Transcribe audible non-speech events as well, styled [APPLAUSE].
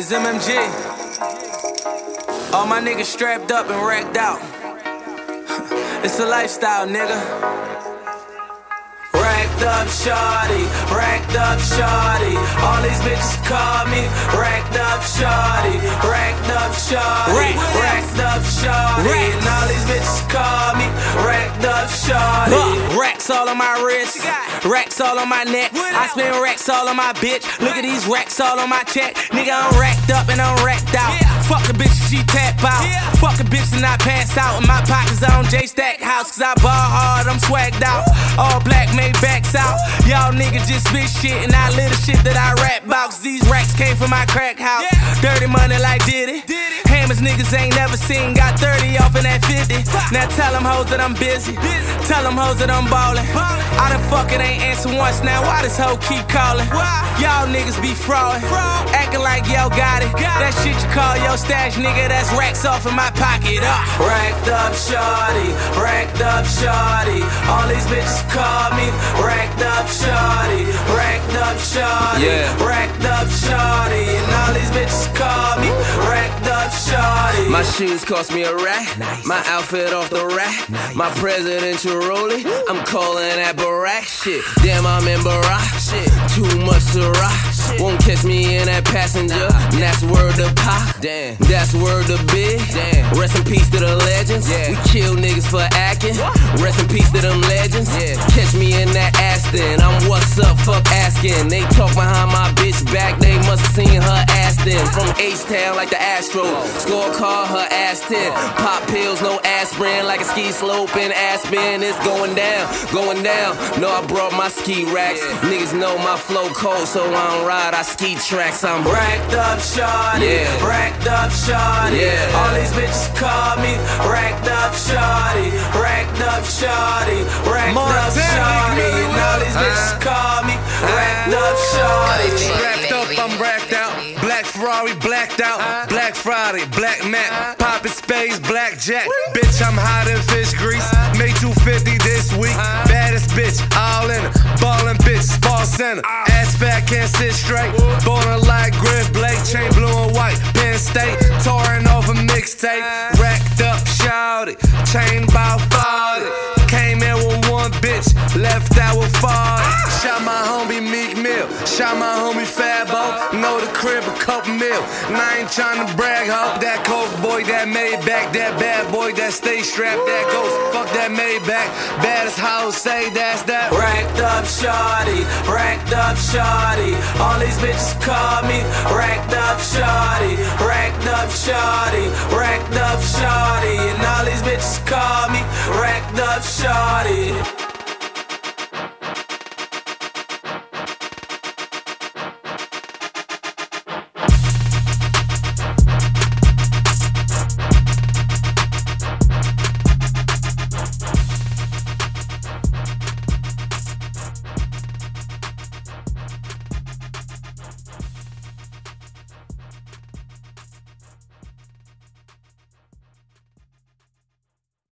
It's MMG. All my niggas strapped up and racked out. [LAUGHS] it's a lifestyle, nigga. Racked up shawty, racked up shawty. All these bitches call me racked up shawty, racked up shawty, racked up shawty. And all these bitches call me racked up shawty. Racks all on my wrist, racks all on my neck. I spend racks all on my bitch. Look at these racks all on my check. Nigga, I'm racked up and I'm racked out. Fuck a bitch, she tap out. Fuck a bitch and I pass out. In my pockets on J Stack House, cause I ball hard, I'm swagged out. All black made backs out. Y'all niggas just spit shit and I live the shit that I rap about. Cause these racks came from my crack house. Dirty money like did it. Hammers niggas ain't never seen. Got 30 off in that 50. Now tell them hoes that I'm busy. Tell them hoes that I'm ballin'. I done fuck it ain't answer once now. Why this hoe keep calling? Y'all niggas be fraudin'. Acting like y'all got it. That shit you call your stash, nigga. That's racks off in my pocket. Uh. Racked up shorty. Racked up shorty. All these bitches call me. Racked up shorty. Racked up shorty. Yeah. Racked up shorty. And all these bitches call me. My shoes cost me a rack. My outfit off the rack. My presidential rollie. I'm calling that Barack shit. Damn, I'm in Barack shit. Too much to rock. Won't catch me in that passenger. And that's word to pop. Damn. That's word to big. Damn. Rest in peace to the legends. Yeah. We kill niggas for acting. Rest in peace to them legends. Yeah. Catch me in that Aston. I'm what's up, fuck asking. They talk behind my bitch back. They must have seen her ass then. From H-Town like the Astro. Scorecard her ass 10. Pop pills, no aspirin. Like a ski slope in Aspen. It's going down, going down. No, I brought my ski racks. Niggas know my flow cold, so I don't ride. I ski tracks. I'm Racked up shawty, Yeah. racked up shawty. Yeah. All these bitches call me racked up shawty, racked up shawty, Wrapped up, I'm racked out. Black Ferrari, blacked out. Black Friday, black Mac. Poppin' spades, black Jack. Bitch, I'm hot in fish grease. Made 250 this week. Baddest bitch, all in it. Ballin' bitch, ball center. Ass fat, can't sit straight. Ballin' like Griff Blake. Chain blue and white. Penn State. Touring off a mixtape. Racked up, shouted. Chain about 40. Came in with one bitch. Left out with 40. Shot my homie Meek Mill. Shot my homie Fabo. Know the crib a couple mil. And I ain't tryna brag, ho. That coke boy, that made back. That bad boy, that stay strapped. That ghost, fuck that made back. Baddest house, say that's that. Racked up shawty, racked up shawty. All these bitches call me racked up shawty, racked up shawty, racked up shawty. And all these bitches call me racked up shawty.